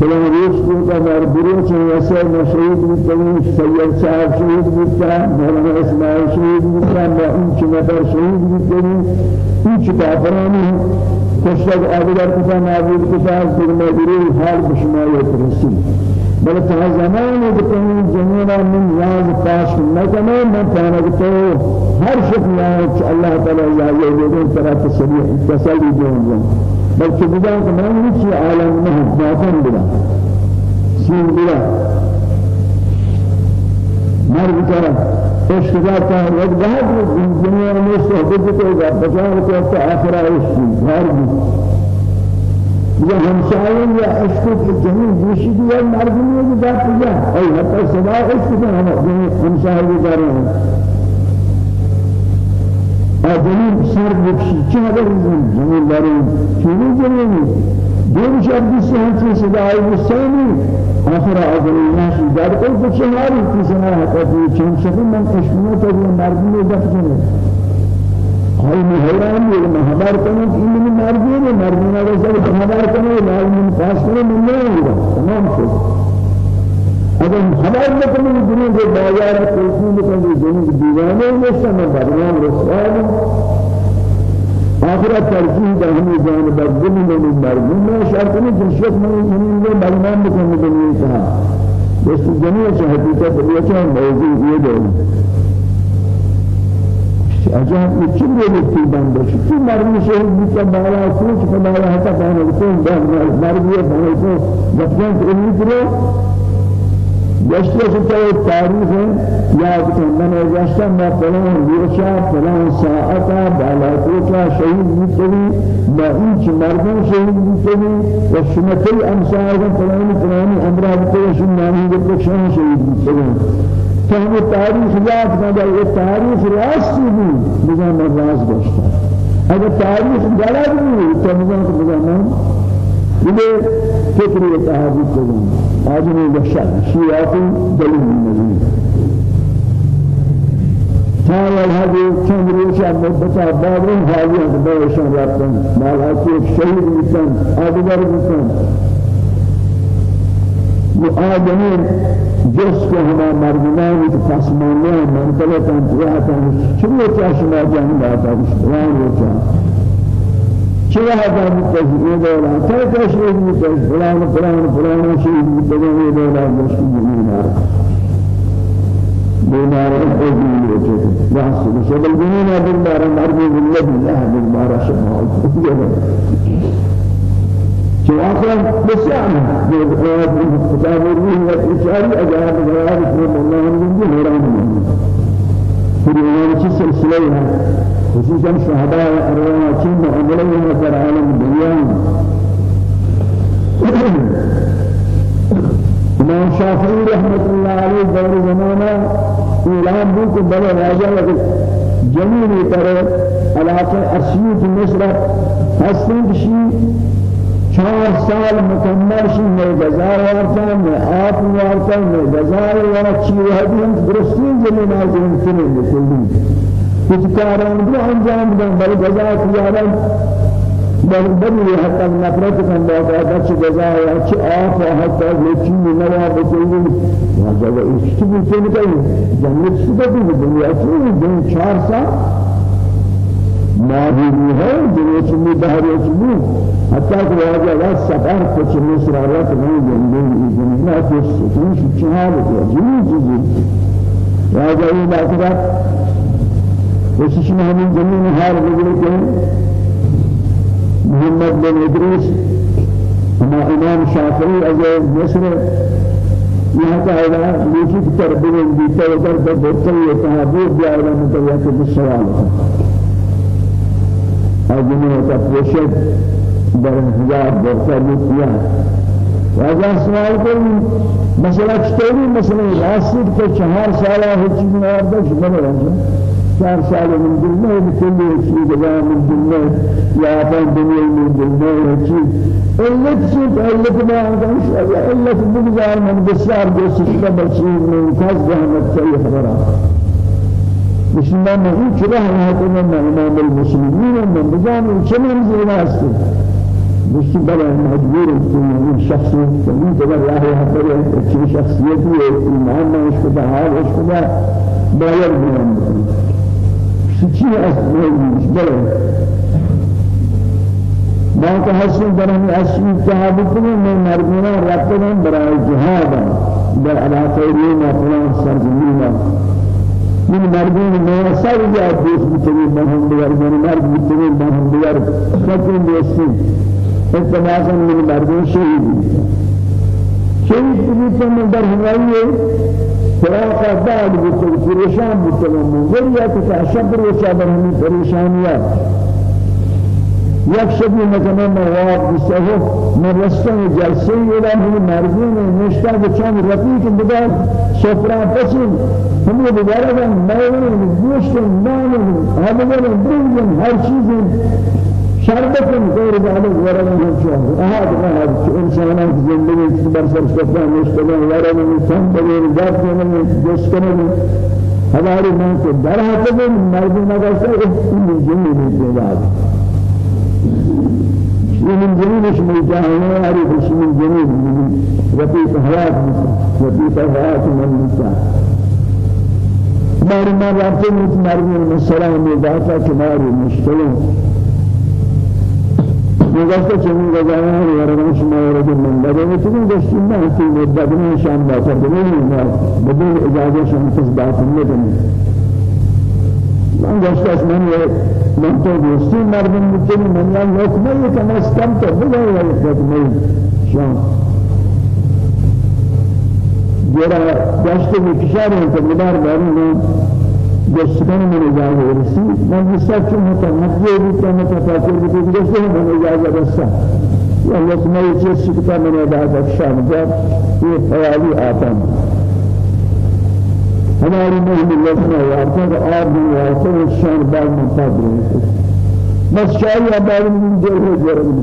فلان ريش كذا مار بروش يسير ما شهيد مستوي سيد صاحب شهيد مستوي مولانا إسماعيل شهيد مستوي ما إنش نفر شهيد مستوي إنش كافراني كشف أبدار كذا نابود كذا في المدير حال بشماية الرسول بل تا زمان بکنی جنینا من یاد پاش نکنه من تانه تو هر شکل که الله تعالی جایه دیدن ترا تسلیح تسلی دون بلکه بجان که من نیچی عالم نه باطن بلا سین بلا۔ مر بچارا اشتغال کا ایک بہت دنیا میں صحبت کو بچان کو آخرہ اس گھر یا همسایه یا عشق که جميع جوشی یا مردمی که داد یا ای حتی صدا عشق که هم همسایه دارن آدمی سر بکشی چه هدر جميع دارن چونی جميع دور شب سے ہم صدا حسینی آخر آدمی ناشی دار کوئی کچھ ہماری کسی ہے کہ چون شب من عشق تو مردمی دفن هاي مهران یہ خبر ان مردوں نے مردوں نے سب خبر کرنے لازم فاصلے میں نہیں ہوگا تمام سے اگر خبر نہ کرنے دنیا کے بازار کوئی دنیا دیوانے میں سب بدنام رسول آخرت ترجیح ہمیں جانب دل میں مردوں میں شرط نہیں جنشت میں ان کو بدنام کرنے دنیا کہا دوست دنیا سے حقیقت یہ کہ موضوع یہ دے عجب چی بودی بندش چی مرمی شهید بیت بالا کوچ بالا حتا کانه کون دار مرمی بالا کو جبان علمی کرو گشتی از تاریخ یاد کن من گشتم ما فلان روچا فلان ساعتا بالا کوچا شهید بیتوی ما این چی مردم شهید بیتوی و شمتی امسال فلان فلان امرا بیتوی شمانی بیتوی شهید بیتوی فهم تعریف یاد کنه اگر تعریف راست بود بگم من راست داشتم. اگر تاریخ غلط بود تو بگم که بگم من یہ فکر یہ تعریف کروں آج میں بخشا شیعاتی دلیل نہیں كان الهدي كان ريشا مدتا بابرين هاجين بيشان رابطان بالهاتي الشهيد بيشان أدبر بيشان آدمی جس کو ہما مردمان کی فاسمانے منطلت انتیاتا چلو چاشما جان داتا بشتران روچا چرا هذا متجه دولا تا تشريح متجه فلان فلان فلان شيء متجه دولا مشكل جميل بمار الأذن وجهه يحصل شبل جنين بالمار مرمي بالله بالله بالمار شمال شواكم بسيانا بالقوات بالكتاب الروح والإشاري أجاب غياب اسم الله من دين هرام في رواية سلسلة خصوصا شهداء أرواح چند عملية في عالم الدنيا امام شافعي رحمة الله عليه دور زمانه اعلان بو بل راجع جميل ترى علاقة أسيوط مصر هستند شيء چهار سال مکمل شد میں جزای وارتا میں آپ وارتا میں جزای وارتا چی وحدی ہم درستی زمین آزم سنے بکلی کچھ کاران بھی انجام دیں بل جزای تیارا بل بلی حتی نفرت کن باقا چی جزای چی آپ حتی لیچی نوا بکلی جزای اشتی بکلی نکلی جنت بھی دنیا چی دن چهار سال؟ ماهی ہے جنوچ میں بہر اسمو حتی کہ واجہ وا سفر کچھ مصر رات نہیں جنگل جنگل کے سکون چہار ہے جنی چیز واجہ یہ ہے اس میں ہم زمین ہار کہ محمد بن ادریس ہما امام شافعی از مصر یہاں کا ہے لیکن تربیت دیتا ہے در بہت یہ تحابیر دیا ہے متوجہ بالسوال ہے أجمع تفرشت در حجاب برسا بسيا وهذا سؤال كل مثلا چطوری؟ مثلا راسد که چهار ساله هیچ نوارده شده نرانجا چهار سال من دنیا بكل شيء جزاء من دنیا يا فان دنیا من دنیا شيء علت شيء علت ما عندهش علت بگذار من بسیار دوست شده بچی من کس جهنم سیه خبره مسلمان نہیں چرا حیات من امام المسلمین من بجان چنین زینا است مشتی بلا مجبور من شخص من جبر الله چه شخصیتی ایمان میں اس کو حال اس کو بایر بیان سچی است بلا ما كحسن درهم أسمي كهابتنا من مرمنا ربنا براء جهادا در علاقة لنا فلان سرزمينا من مرمين ما سر جاء دوست بتوي بهم بيار من مرد بتوي بهم بيار كتير بيسين اتماثل من مرمين شهيد شهيد بيتم من در هوايه فراق بعد بتوي پریشان بتوي من غير يا كتاشبر وشابر من پریشانيات یک شبی مثلا مواد بسه من رستم جلسه ایران هم مرزون نشتا بچان رفیق بدار سفره پسین همه بداره من میل گوشت نان همه برنج هر چیز شربت غير ذلك ورد من شهر أحد أحد إنسان زندگی بر سر سفره نشتا ورد من سن بغیر ذات من کنه ہماری من در ہے تو مرد نہ کرتا ہے ان جنوں نے من جنوبش من جاهنا يعرف من جنوب رفيق حياة رفيق حياة من نساء مار ما رابطه مت مرمي السلام. مدافع كمار مشتلون نگفته چنین گذارن ورنش ما ورد من بدن چنین دستیم نه که مدت شام باشه بدون بدون اجازه شما تثبات نکنید من گشتش من من تو دوستی مردم میکنی من یا لقمه کم از کم تو بگه یا لقمه شان جرا گشت میکشار انت مدار داری من گشتن من من بسیار چون متنفی بیتا متفاکر بیتا گشتن من اجازه رسا یا لقمه چیز شکتا من اجازه شان جاب یہ خیالی آتا ہماری مہم لسنا وارتا کہ آب دن وارتا الشان بعد من قدر بس شاہی عباد من جوه جرم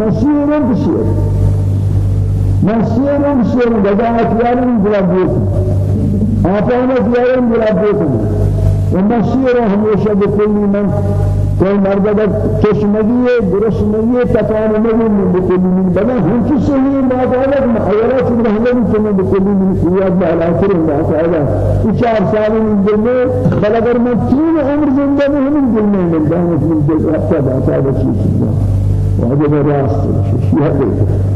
مسیرم بسیر مسیرم بسیر بدا اتیارم بلا بوت آپانا اتیارم بلا بوت ومسيره هميشه بكل من کوئی مرد اگر چشمگی ہے درشمگی ہے تکانمگی من بکلی من بنا ہم کی صحیح بات ہے کہ محیرات من رحمن چنے بکلی من قیاد بہلا کریں اللہ تعالی یہ چار سال من دل میں بل اگر میں تین عمر زندہ میں ہم دل میں من دانت من دل رفتا باتا بچی چیزا واجب راست شیعہ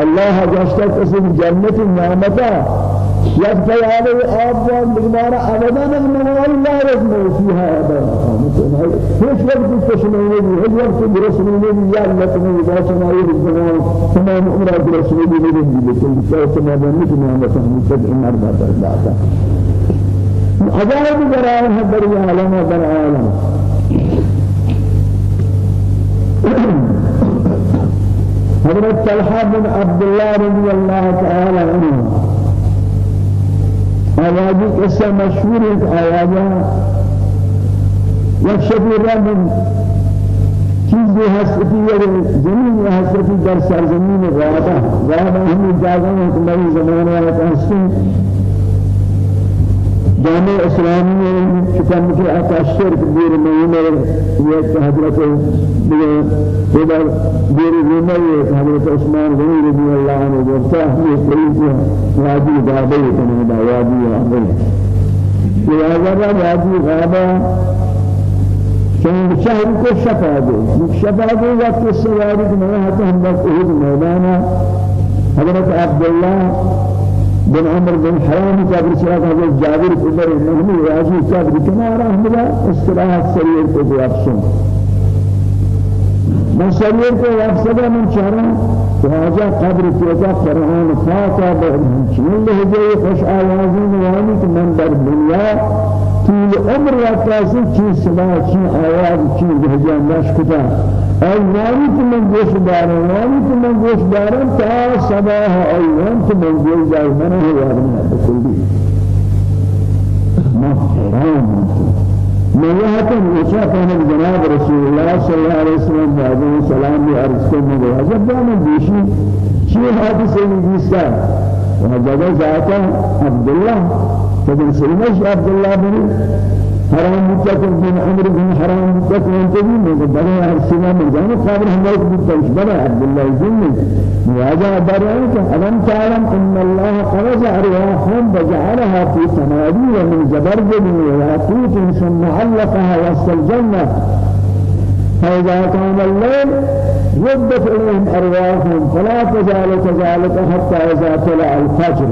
اللہ جاشتا قسم جنت نعمتا يبقى عليه آبوان بجمارة أبدا نغمال لا يزمو فيها أبدا هيش وقت تشمعيني هيش وقت برسميني يا الله تمام باشنا يرزقنا تمام أمرا برسميني لكن كيف تمام مثل ما مثلا تبع مرضى برباطا عذاب براءة بري عالم بر عالم حضرت طلحة بن عبد الله رضي الله تعالى عنه آوازی قصہ مشهور ہے آوازا یک شبی حسرتی یا زمین حسرتی در سرزمین غابہ غابہ ہمی جاگہ جامع اسلامی شکم کے اتشر دیر مہینے یہ حضرت خدا دیر مہینے حضرت عثمان غنی رضی اللہ عنہ جبتا یہ کوئی وادی غابہ ہے کہ وادی غابہ یہ ہزارہ وادی غابہ چند شهر کو شفا دے شفا دے وقت سواری میں ہم احد میدان حضرت عبداللہ بن عمر بن حرام كابر سلاك حضرت جابر قدر المهمي راجي كابر كنارا همدا استراحة سرير کو بوافسون من سرير کو وافسدا من چارا واجا قبر کیتا فرحان فاتا بہن چنل لہجے خوش آوازی نوانی کہ من در دنیا طول عمر وقتی چی صدا چی آواز چی لہجہ نشکتا ایوانی که من گوش دارم ایوانی که من گوش دارم تا صباح ایوان که من گوش دارم من یادم بکلی ما حرام من يهتم وشافه جناب رسول الله صلى الله عليه وسلم بعد سلام کرنے گیا جب میں دیشی چی حادثے میں وهذا ذاته عبد الله فبن سلمش عبد الله بن حرام متكن بن عمرو بن حرام متكن انتبه من بني ارسلا من جانب حملت بالتوش بني عبد الله بن وهذا برأيك ألم تعلم أن الله قرز أرواحهم وجعلها في صناديق من زبرجد وياقوت ثم علقها وسط الجنة. فإذا كان الليل ردت إليهم أرواحهم فلا تزال كذلك حتى إذا طلع الفجر.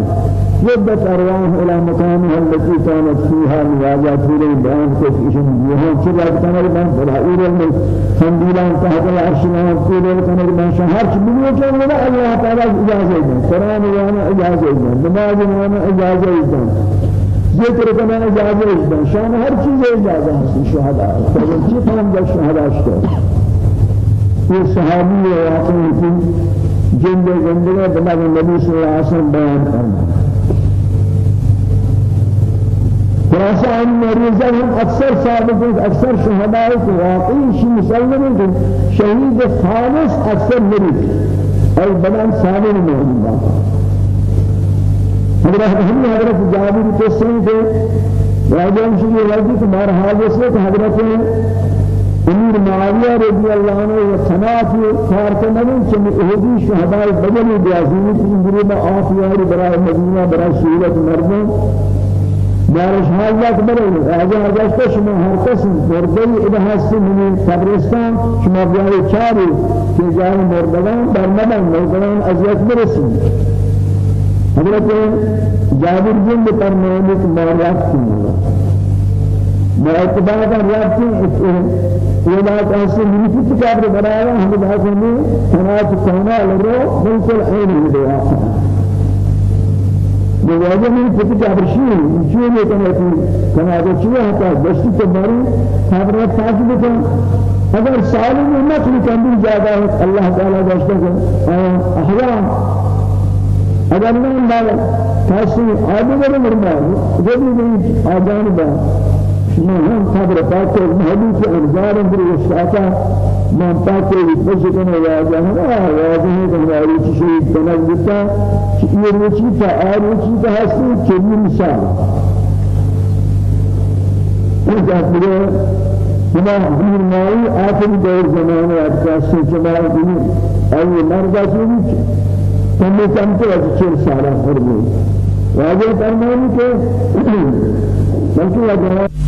ردت أرواحهم إلى مكانها التي كانت فيها مواجهة إليه بيان إشن يهون شبه كان من فرائير المخنديلان تحت العرش ما كل كان من شهر بنيو كان لنا الله تعالى إجازة إذن قرآن وأنا إجازة إذن نماز وأنا إجازة إذن ذكر كنا إجازة إذن شان هر چیز إجازة هستی شهداء فلن چی فهم در شهداء شکر یہ صحابی واقعی جن زندگی بنا نبی صلی اللہ علیہ وسلم بیان کرنا خلاصہ آن مریضہ ہم اکثر ثابت ہیں اکثر شہداء کو واقعی شی مسلم ہیں شہید خالص اکثر مریض اور بدن ثابت نہیں ہوتا حضرت ہم حضرت جابر کے سن کے راجہ شریف راجی کو مار حادث سے حضرت امیر معاویہ رضی اللہ عنہ و سماعت کار کنن چمی اہدی شہداء بدل بیازینی کی انگری میں آف یاری برای مدینہ برای سورت مردم. دارش حالات برای راجع راجع شما ہر کس مردی ادهاسی من قبرستان شما بیاری چاری که جای مردگان در مدن مردگان ازیت برسید حضرت جابر جن پر مولک ماریات کی ما اتباعا رابطين ولا تحسن من في كتاب برايا هم بحسن تناس كونا لرو بالكل عين الدعاء بوجه من في كتاب شيء شيء كما كما شيء حتى دست تباري خبر تاج بكم. اگر سالم امت لكن زیادہ ہے اللہ تعالی دست کو احوال اگر نہیں مال تحسن عادل مرمان جب بھی آجان با شما خبر پاک ارزار در وسعتا من پاک بس کنه واجه نه واجه که هماری چیزی کنه بتا یه روچی تا آروچی تا هستی چنین مثال این جاتیه شما امیر مالی آخری دور زمانه اتکاسی شما دنی ای مرد چیزی کمی کم تو از چهل ساله خورده واجه فرمانی که بلکه